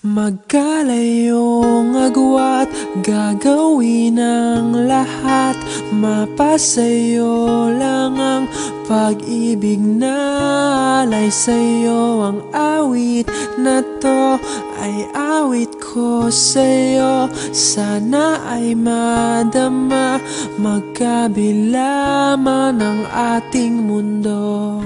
Magkalayong agwat, gagawin ang lahat. Mapasayo lang ang pag-ibig na alay sa'yo. Ang awit na to ay awit ko sa'yo. Sana ay madama magkabila man ang ating mundo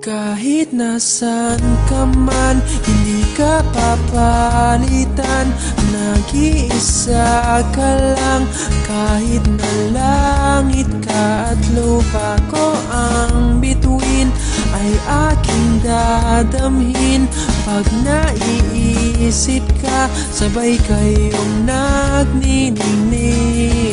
kahit nasan ka man, hindi ka papalitan. Nag-iisa ka lang, kahit na langit ka at lupa ko ang bituin Ay aking dadamhin. Pag naiisip ka, sabay kayong nagniningning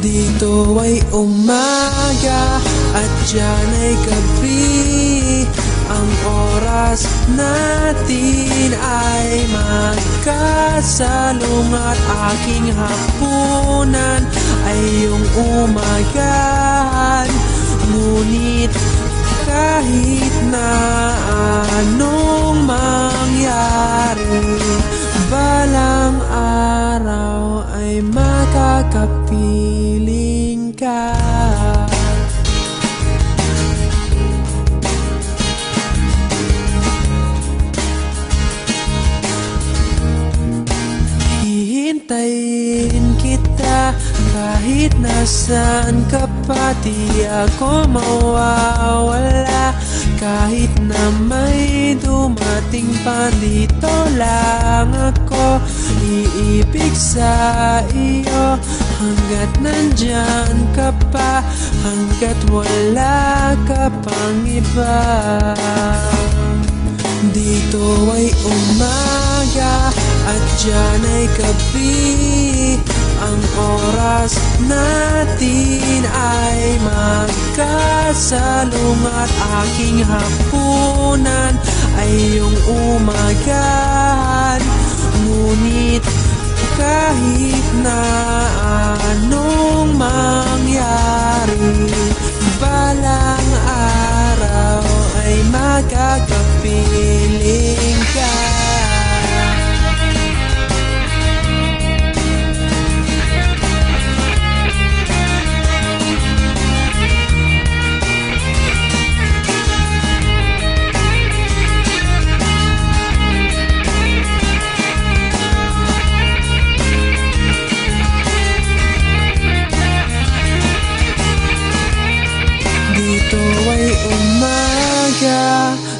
Dito ay umaga at dyan ay gabi. Ang oras natin ay magkasalong At aking hapunan ay yung umagahan. Ngunit kahit na anong Hihintayin kita kahit nasan ka pa Di ako mawawala. Kahit na may dumating pa Dito lang ako. Iibig sa iyo Hanggat nandyan ka pa Hanggat wala ka pang iba. Dito ay umaga at dyan ay gabi Ang oras natin ay magkasalong At aking hapunan ay yung umagahan Ngunit kahit na anong mangyari Balang araw ay magkakapiling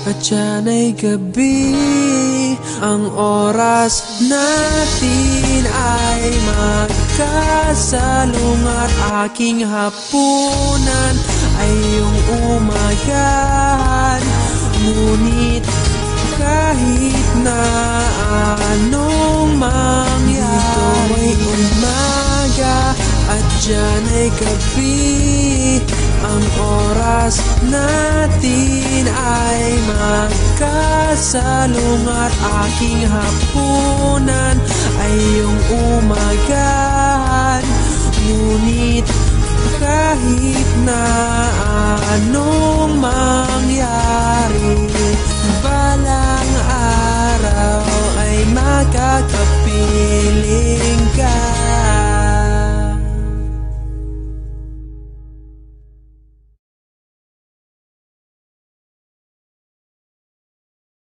at dyan ay gabi. Ang oras natin ay magkasalong At aking hapunan ay yung umagahan Ngunit kahit na anong mangyari Dito ay umaga at dyan ay gabi Ang oras natin ay magkasalong At aking hapunan ay yung umagahan Ngunit kahit na anong mangyari